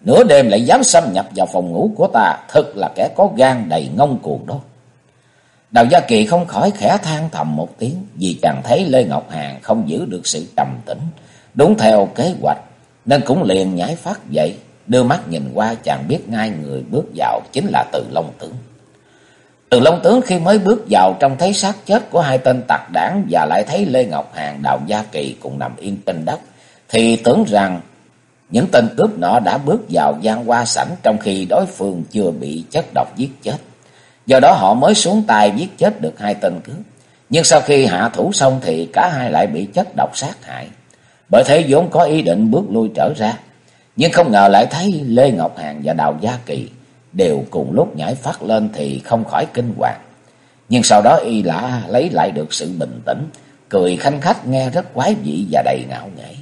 Nửa đêm lại dám xâm nhập vào phòng ngủ của ta, thật là kẻ có gan đầy ngông cuồng đó. Đào Gia Kỳ không khỏi khẽ than thầm một tiếng, vì chàng thấy Lê Ngọc Hàng không giữ được sự trầm tĩnh, đúng theo kế hoạch, nên cũng liền nhảy phát dậy, đưa mắt nhìn qua chàng biết ngay người bước vào chính là Từ Long Tướng. Từ Long Tướng khi mới bước vào trong thấy xác chết của hai tên tặc đảng và lại thấy Lê Ngọc Hàng, Đào Gia Kỳ cùng nằm yên trên đất, thì tưởng rằng những tên cướp nọ đã bước vào gian qua sảnh trong khi đối phương chưa bị chất độc giết chết. Do đó họ mới xuống tay giết chết được hai tên cướp. Nhưng sau khi hạ thủ xong thì cả hai lại bị chất độc sát hại. Bởi thế vốn có ý định bước lui trở ra. Nhưng không ngờ lại thấy Lê Ngọc Hàng và Đào Gia Kỳ đều cùng lúc nhảy phát lên thì không khỏi kinh hoàng. Nhưng sau đó y lạ lấy lại được sự bình tĩnh, cười khanh khách nghe rất quái dị và đầy ngạo nghễ.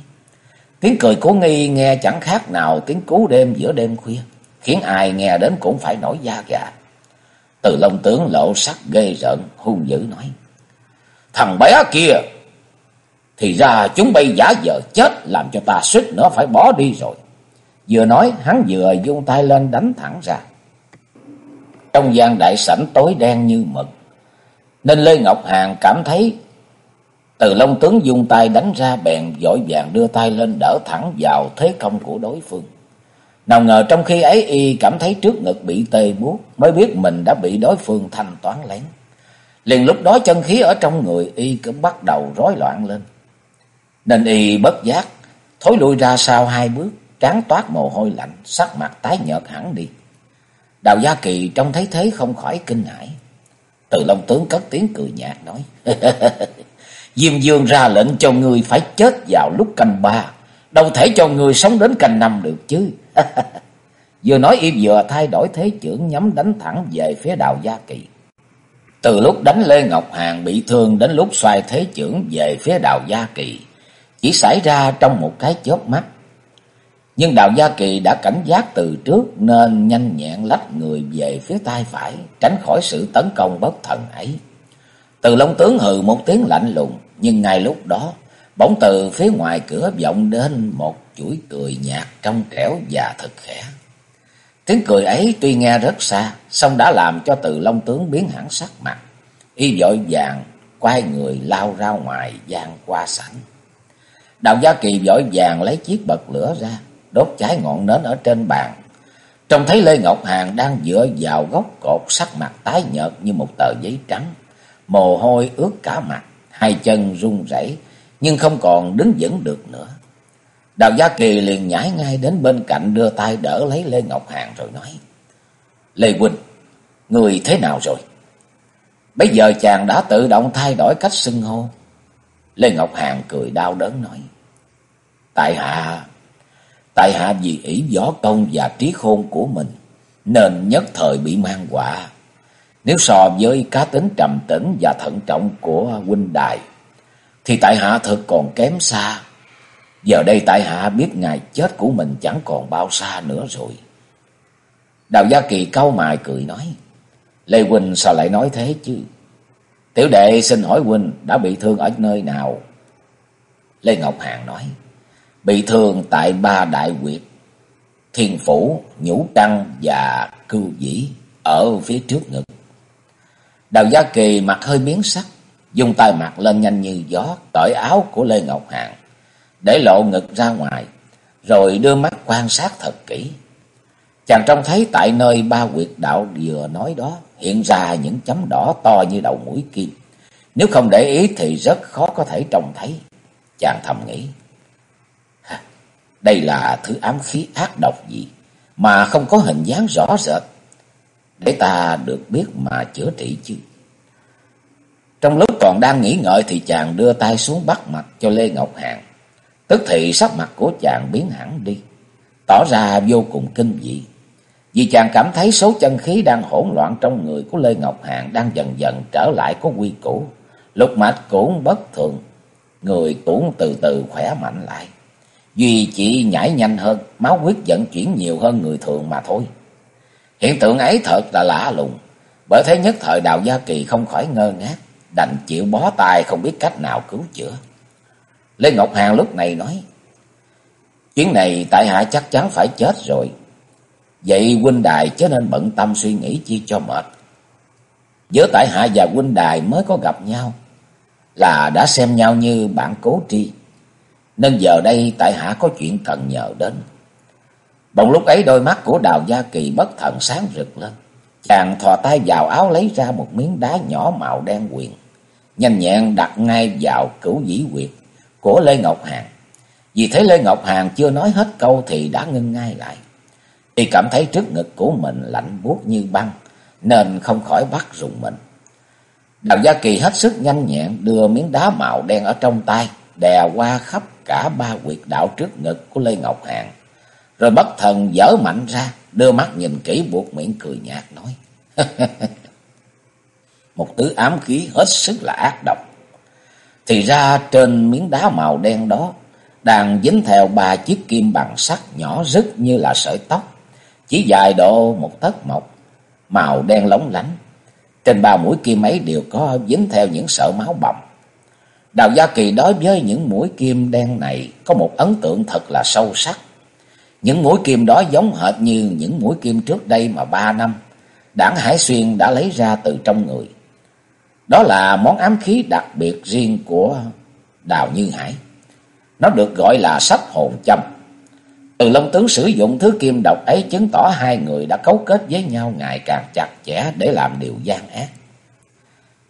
Tiếng cười của Nghi nghe chẳng khác nào tiếng cú đêm giữa đêm khuya, khiến ai nghe đến cũng phải nổi da gà. Từ Long tướng lộ sắc ghê rợn, hung dữ nói. Thằng bé kia, thì ra chúng bây giả vờ chết làm cho ta suýt nữa phải bỏ đi rồi. Vừa nói hắn vừa dung tay lên đánh thẳng ra. Trong gian đại sảnh tối đen như mực. Nên Lê Ngọc Hàng cảm thấy từ Long tướng dung tay đánh ra bèn vội vàng đưa tay lên đỡ thẳng vào thế công của đối phương. Nào ngờ trong khi ấy y cảm thấy trước ngực bị tê buốt mới biết mình đã bị đối phương thanh toán lén. Liền lúc đó chân khí ở trong người y cũng bắt đầu rối loạn lên. Nên y bất giác, thối lui ra sau hai bước, trán toát mồ hôi lạnh, sắc mặt tái nhợt hẳn đi. Đào Gia Kỳ trông thấy thế không khỏi kinh hãi. Từ Long tướng cất tiếng cười nhạt nói. Diêm Dương ra lệnh cho người phải chết vào lúc canh ba. Đâu thể cho người sống đến canh năm được chứ. vừa nói y vừa thay đổi thế trưởng nhắm đánh thẳng về phía Đào Gia Kỳ. Từ lúc đánh Lê Ngọc Hàn bị thương đến lúc xoay thế trưởng về phía Đào Gia Kỳ. Chỉ xảy ra trong một cái chớp mắt. Nhưng Đào Gia Kỳ đã cảnh giác từ trước nên nhanh nhẹn lách người về phía tay phải, tránh khỏi sự tấn công bất thần ấy. Từ Long Tướng hừ một tiếng lạnh lùng, nhưng ngay lúc đó, bỗng từ phía ngoài cửa vọng đến một chuỗi cười nhạt trong trẻo và thật khẽ. Tiếng cười ấy tuy nghe rất xa, song đã làm cho Từ Long Tướng biến hẳn sắc mặt. Y vội vàng quay người lao ra ngoài gian qua sảnh. Đào Gia Kỳ vội vàng lấy chiếc bật lửa ra, đốt cháy ngọn nến ở trên bàn. Trông thấy Lê Ngọc Hàn đang dựa vào góc cột sắc mặt tái nhợt như một tờ giấy trắng. Mồ hôi ướt cả mặt, hai chân run rẩy nhưng không còn đứng vững được nữa. Đào Gia Kỳ liền nhảy ngay đến bên cạnh đưa tay đỡ lấy Lê Ngọc Hàn rồi nói. Lê Huynh, người thế nào rồi? Bây giờ chàng đã tự động thay đổi cách xưng hô. Lê Ngọc Hàn cười đau đớn nói. Tại hạ Tại hạ vì ý võ công và trí khôn của mình, nên nhất thời bị mang quả. Nếu so với cá tính trầm tĩnh và thận trọng của huynh đài, thì tại hạ thật còn kém xa. Giờ đây tại hạ biết ngày chết của mình chẳng còn bao xa nữa rồi. Đào Gia Kỳ cau mài cười nói, Lê Huynh sao lại nói thế chứ? Tiểu đệ xin hỏi Huynh đã bị thương ở nơi nào? Lê Ngọc Hàn nói, bị thương tại ba đại quyệt, thiên phủ, nhũ trăng và cưu dĩ ở phía trước ngực. Đào Gia Kỳ mặt hơi biến sắc, dùng tay mặt lên nhanh như gió, cởi áo của Lê Ngọc hạng để lộ ngực ra ngoài, rồi đưa mắt quan sát thật kỹ. Chàng trông thấy tại nơi ba quyệt đạo vừa nói đó hiện ra những chấm đỏ to như đầu mũi kim. Nếu không để ý thì rất khó có thể trông thấy. Chàng thầm nghĩ. Đây là thứ ám khí ác độc gì mà không có hình dáng rõ rệt để ta được biết mà chữa trị chứ. Trong lúc còn đang nghĩ ngợi thì chàng đưa tay xuống bắt mặt cho Lê Ngọc Hàn. Tức thì sắc mặt của chàng biến hẳn đi, tỏ ra vô cùng kinh dị. Vì chàng cảm thấy số chân khí đang hỗn loạn trong người của Lê Ngọc Hàn đang dần dần trở lại có quy củ. Lục mạch cũng bất thường, người cũng từ từ khỏe mạnh lại. Duy chỉ nhảy nhanh hơn, máu huyết vận chuyển nhiều hơn người thường mà thôi. Hiện tượng ấy thật là lạ lùng, bởi thế nhất thời Đào Gia Kỳ không khỏi ngơ ngác, đành chịu bó tay không biết cách nào cứu chữa. Lê Ngọc Hàng lúc này nói, Chuyến này tại hạ chắc chắn phải chết rồi. Vậy huynh đài chớ nên bận tâm suy nghĩ chi cho mệt. Giữa tại hạ và huynh đài mới có gặp nhau, là đã xem nhau như bạn cố tri nên giờ đây tại hạ có chuyện cần nhờ đến. Bỗng lúc ấy đôi mắt của Đào Gia Kỳ bất thần sáng rực lên. Chàng thò tay vào áo lấy ra một miếng đá nhỏ màu đen quyền. Nhanh nhẹn đặt ngay vào cửu dĩ quyệt của Lê Ngọc hàng. Vì thế Lê Ngọc hàng chưa nói hết câu thì đã ngưng ngay lại. Y cảm thấy trước ngực của mình lạnh buốt như băng, nên không khỏi bắt rùng mình. Đào Gia Kỳ hết sức nhanh nhẹn đưa miếng đá màu đen ở trong tay, đè qua khắp cả ba quyệt đạo trước ngực của Lê Ngọc Hàn. Rồi bất thần dở mạnh ra, đưa mắt nhìn kỹ buộc miệng cười nhạt nói. Một tứ ám khí hết sức là ác độc. Thì ra trên miếng đá màu đen đó, đang dính theo ba chiếc kim bằng sắt nhỏ rứt như là sợi tóc, chỉ dài độ một tấc mộc, màu đen lóng lánh. Trên ba mũi kim ấy đều có dính theo những sợi máu bầm. Đào Gia Kỳ đối với những mũi kim đen này có một ấn tượng thật là sâu sắc. Những mũi kim đó giống hệt như những mũi kim trước đây mà ba năm, đảng Hải Xuyên đã lấy ra từ trong người. Đó là món ám khí đặc biệt riêng của Đào Như Hải. Nó được gọi là sách hồn châm. Từ Long Tướng sử dụng thứ kim độc ấy chứng tỏ hai người đã cấu kết với nhau ngày càng chặt chẽ để làm điều gian ác.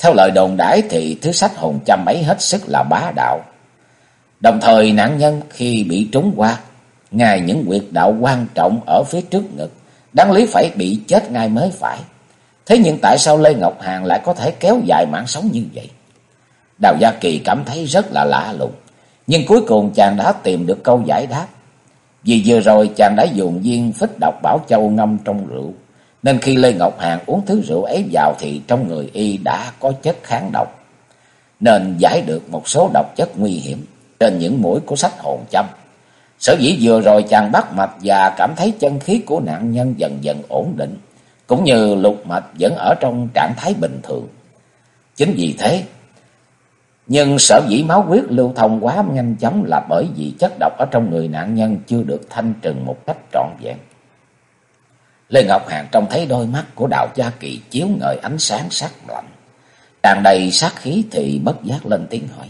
Theo lời đồn đãi thì thứ sách hồn châm ấy hết sức là bá đạo. Đồng thời nạn nhân khi bị trúng qua, ngài những quyệt đạo quan trọng ở phía trước ngực đáng lý phải bị chết ngay mới phải. Thế nhưng tại sao Lê Ngọc hàng lại có thể kéo dài mạng sống như vậy? Đào Gia Kỳ cảm thấy rất là lạ lùng. Nhưng cuối cùng chàng đã tìm được câu giải đáp. Vì vừa rồi chàng đã dùng viên phích độc bảo châu ngâm trong rượu. Nên khi Lê Ngọc Hàng uống thứ rượu ấy vào thì trong người y đã có chất kháng độc. Nên giải được một số độc chất nguy hiểm trên những mũi của sách hồn châm. Sở dĩ vừa rồi chàng bắt mạch và cảm thấy chân khí của nạn nhân dần dần ổn định. Cũng như lục mạch vẫn ở trong trạng thái bình thường. Chính vì thế, nhưng sở dĩ máu huyết lưu thông quá nhanh chóng là bởi vì chất độc ở trong người nạn nhân chưa được thanh trừng một cách trọn vẹn. Lê Ngọc Hàng trông thấy đôi mắt của Đào Gia Kỳ chiếu ngời ánh sáng sắc lạnh. Tràn đầy sát khí thì bất giác lên tiếng hỏi.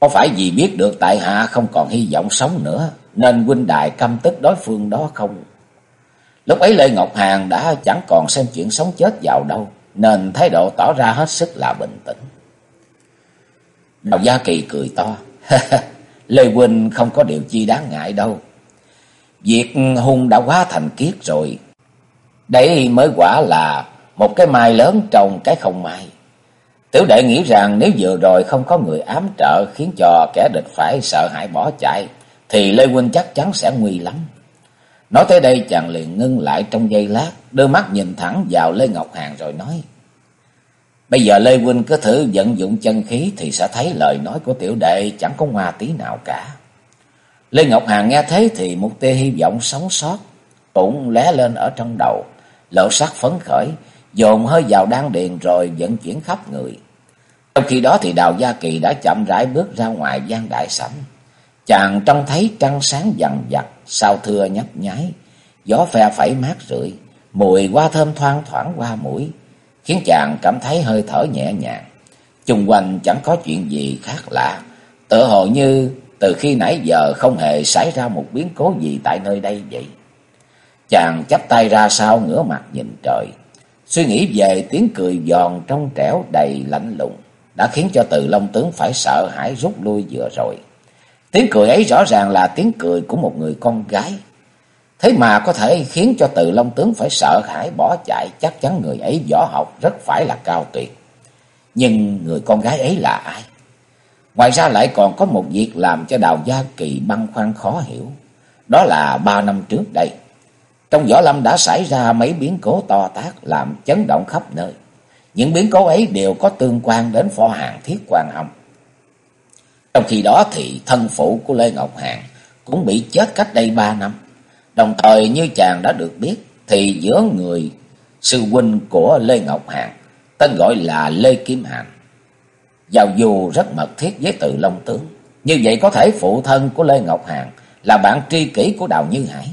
Có phải vì biết được tại hạ không còn hy vọng sống nữa, nên huynh đại căm tức đối phương đó không? Lúc ấy Lê Ngọc Hàng đã chẳng còn xem chuyện sống chết vào đâu, nên thái độ tỏ ra hết sức là bình tĩnh. Đào Gia Kỳ cười to. Lê Huynh không có điều chi đáng ngại đâu. Việc hung đã quá thành kiết rồi. Đấy mới quả là một cái mai lớn trong cái không mai. Tiểu đệ nghĩ rằng nếu vừa rồi không có người ám trợ khiến cho kẻ địch phải sợ hãi bỏ chạy, thì Lê Huynh chắc chắn sẽ nguy lắm. Nói tới đây chàng liền ngưng lại trong giây lát, đưa mắt nhìn thẳng vào Lê Ngọc Hàng rồi nói. Bây giờ Lê Huynh cứ thử vận dụng chân khí thì sẽ thấy lời nói của tiểu đệ chẳng có ngoa tí nào cả. Lê Ngọc Hàn nghe thấy thì một tia hy vọng sống sót cũng lé lên ở trong đầu, lộ sắc phấn khởi, dồn hơi vào đan điền rồi vận chuyển khắp người. Trong khi đó thì Đào Gia Kỳ đã chậm rãi bước ra ngoài gian đại sảnh. Chàng trông thấy trăng sáng dằn vặt, sao thưa nhấp nháy, gió phe phẩy mát rượi, mùi hoa thơm thoang thoảng qua mũi khiến chàng cảm thấy hơi thở nhẹ nhàng. Chung quanh chẳng có chuyện gì khác lạ, tự hồ như từ khi nãy giờ không hề xảy ra một biến cố gì tại nơi đây vậy. Chàng chắp tay ra sau ngửa mặt nhìn trời, suy nghĩ về tiếng cười giòn trong trẻo đầy lạnh lùng, đã khiến cho từ Long Tướng phải sợ hãi rút lui vừa rồi. Tiếng cười ấy rõ ràng là tiếng cười của một người con gái, Thế mà có thể khiến cho từ Long Tướng phải sợ hãi bỏ chạy, chắc chắn người ấy võ học rất phải là cao tuyệt. Nhưng người con gái ấy là ai? Ngoài ra lại còn có một việc làm cho Đào Gia Kỳ băn khoăn khó hiểu. Đó là ba năm trước đây. Trong võ lâm đã xảy ra mấy biến cố to tác làm chấn động khắp nơi. Những biến cố ấy đều có tương quan đến phò hàng thiết quan hồng. Trong khi đó thì thân phụ của Lê Ngọc hạng cũng bị chết cách đây ba năm. Đồng thời như chàng đã được biết thì giữa người sư huynh của Lê Ngọc hạng tên gọi là Lê Kim Hàn. Giao dù rất mật thiết với từ Long Tướng. Như vậy có thể phụ thân của Lê Ngọc Hàn là bạn tri kỷ của Đào Như Hải.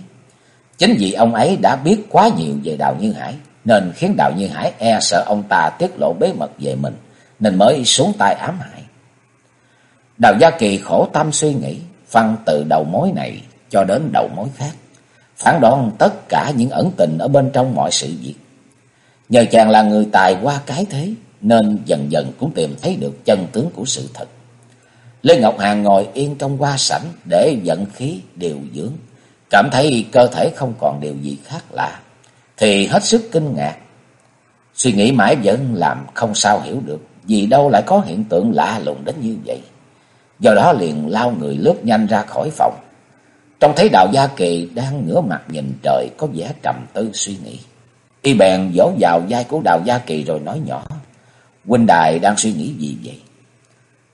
Chính vì ông ấy đã biết quá nhiều về Đào Như Hải nên khiến Đào Như Hải e sợ ông ta tiết lộ bí mật về mình nên mới xuống tay ám hại. Đào Gia Kỳ khổ tâm suy nghĩ phân từ đầu mối này cho đến đầu mối khác phản đoán tất cả những ẩn tình ở bên trong mọi sự việc. Nhờ chàng là người tài qua cái thế, nên dần dần cũng tìm thấy được chân tướng của sự thật. Lê Ngọc Hàn ngồi yên trong hoa sảnh để vận khí điều dưỡng, cảm thấy cơ thể không còn điều gì khác lạ, thì hết sức kinh ngạc. Suy nghĩ mãi vẫn làm không sao hiểu được, vì đâu lại có hiện tượng lạ lùng đến như vậy. Do đó liền lao người lướt nhanh ra khỏi phòng, trong thấy Đào Gia Kỳ đang ngửa mặt nhìn trời có vẻ trầm tư suy nghĩ. Y bèn vỗ vào vai của Đào Gia Kỳ rồi nói nhỏ. Huynh đài đang suy nghĩ gì vậy?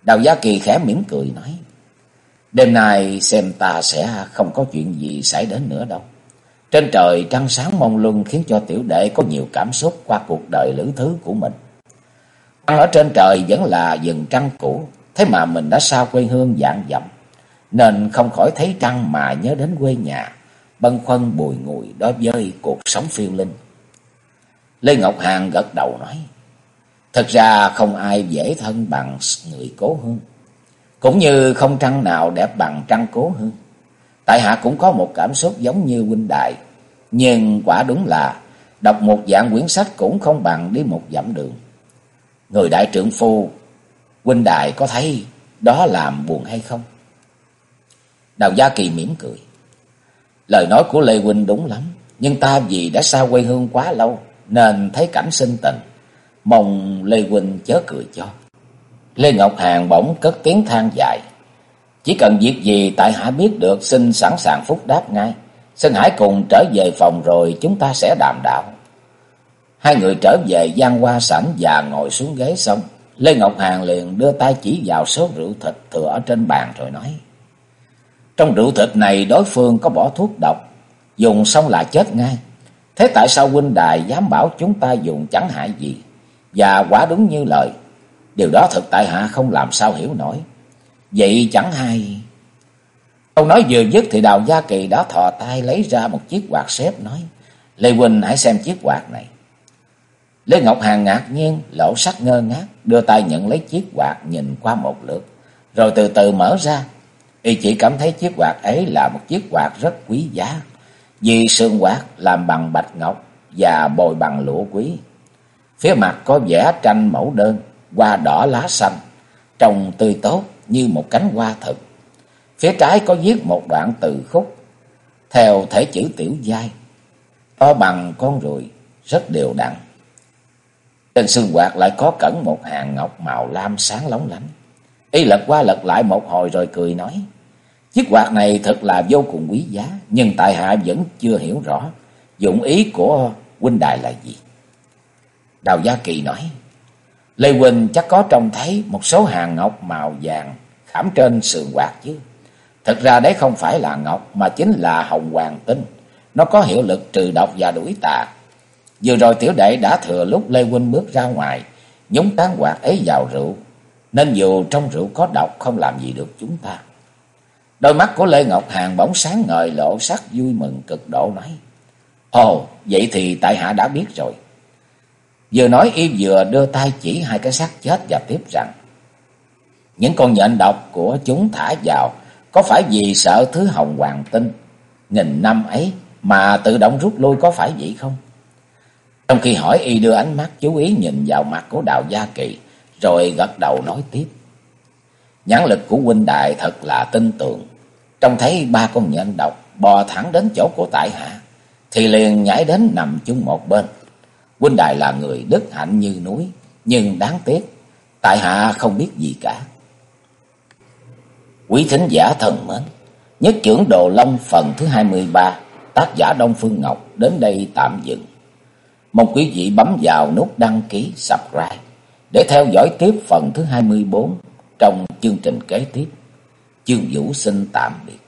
Đào Gia Kỳ khẽ mỉm cười nói. Đêm nay xem ta sẽ không có chuyện gì xảy đến nữa đâu. Trên trời trăng sáng mông lung khiến cho tiểu đệ có nhiều cảm xúc qua cuộc đời lữ thứ của mình. Trăng ở trên trời vẫn là dần trăng cũ, thế mà mình đã xa quê hương dạng dặm nên không khỏi thấy trăng mà nhớ đến quê nhà, bân khoăn bùi ngùi đối với cuộc sống phiêu linh. Lê Ngọc Hàng gật đầu nói, Thật ra không ai dễ thân bằng người cố hương, cũng như không trăng nào đẹp bằng trăng cố hương. Tại hạ cũng có một cảm xúc giống như huynh đại, nhưng quả đúng là đọc một dạng quyển sách cũng không bằng đi một dặm đường. Người đại trưởng phu, huynh đại có thấy đó làm buồn hay không? Đào Gia Kỳ mỉm cười. Lời nói của Lê Huynh đúng lắm. Nhưng ta vì đã xa quê hương quá lâu nên thấy cảnh sinh tình. Mong Lê Huynh chớ cười cho. Lê Ngọc Hàng bỗng cất tiếng than dài. Chỉ cần việc gì tại hạ biết được xin sẵn sàng phúc đáp ngay. Xin hãy cùng trở về phòng rồi chúng ta sẽ đàm đạo. Hai người trở về gian qua sảnh và ngồi xuống ghế xong. Lê Ngọc Hàng liền đưa tay chỉ vào số rượu thịt thừa ở trên bàn rồi nói. Trong rượu thịt này đối phương có bỏ thuốc độc, dùng xong là chết ngay. Thế tại sao huynh đài dám bảo chúng ta dùng chẳng hại gì? Và quả đúng như lời, điều đó thực tại hạ không làm sao hiểu nổi. Vậy chẳng hay... câu nói vừa dứt thì Đào Gia Kỳ đã thò tay lấy ra một chiếc quạt xếp nói. Lê quỳnh hãy xem chiếc quạt này. Lê Ngọc Hàng ngạc nhiên, lỗ sắc ngơ ngác, đưa tay nhận lấy chiếc quạt nhìn qua một lượt, rồi từ từ mở ra. Y chỉ cảm thấy chiếc quạt ấy là một chiếc quạt rất quý giá, vì sườn quạt làm bằng bạch ngọc và bồi bằng lụa quý. Phía mặt có vẽ tranh mẫu đơn, hoa đỏ lá xanh, trông tươi tốt như một cánh hoa thật Phía trái có viết một đoạn từ khúc, theo thể chữ tiểu giai, to bằng con ruồi, rất đều đặn. Trên xương quạt lại có cẩn một hàng ngọc màu lam sáng lóng lánh. Y lật qua lật lại một hồi rồi cười nói. Chiếc quạt này thật là vô cùng quý giá, nhưng tại hạ vẫn chưa hiểu rõ dụng ý của huynh đài là gì. Đào Gia Kỳ nói, Lê quỳnh chắc có trông thấy một số hàng ngọc màu vàng khảm trên sườn quạt chứ. Thật ra đấy không phải là ngọc mà chính là hồng hoàng tinh. Nó có hiệu lực trừ độc và đuổi tà. Vừa rồi tiểu đệ đã thừa lúc Lê Huynh bước ra ngoài, nhúng tán quạt ấy vào rượu, nên dù trong rượu có độc không làm gì được chúng ta. Đôi mắt của Lê Ngọc Hàng bỗng sáng ngời lộ sắc vui mừng cực độ nói. Ồ, vậy thì tại hạ đã biết rồi. Vừa nói y vừa đưa tay chỉ hai cái xác chết và tiếp rằng. Những con nhện độc của chúng thả vào có phải vì sợ thứ hồng hoàng tinh nghìn năm ấy mà tự động rút lui có phải vậy không? Trong khi hỏi y đưa ánh mắt chú ý nhìn vào mặt của Đào Gia Kỳ, rồi gật đầu nói tiếp. Nhãn lực của huynh đại thật là tin tưởng. Trông thấy ba con nhện độc bò thẳng đến chỗ của tại hạ, thì liền nhảy đến nằm chung một bên. Huynh đại là người đức hạnh như núi, nhưng đáng tiếc, tại hạ không biết gì cả. Quý thính giả thần mến, nhất trưởng Đồ Long phần thứ 23, tác giả Đông Phương Ngọc đến đây tạm dừng. Mong quý vị bấm vào nút đăng ký subscribe để theo dõi tiếp phần thứ 24 trong chương trình kế tiếp. Chương Vũ xin tạm biệt.